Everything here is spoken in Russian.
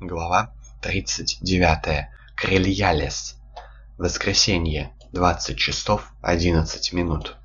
Глава тридцать девятая. Крельялес. Воскресенье. Двадцать часов одиннадцать минут.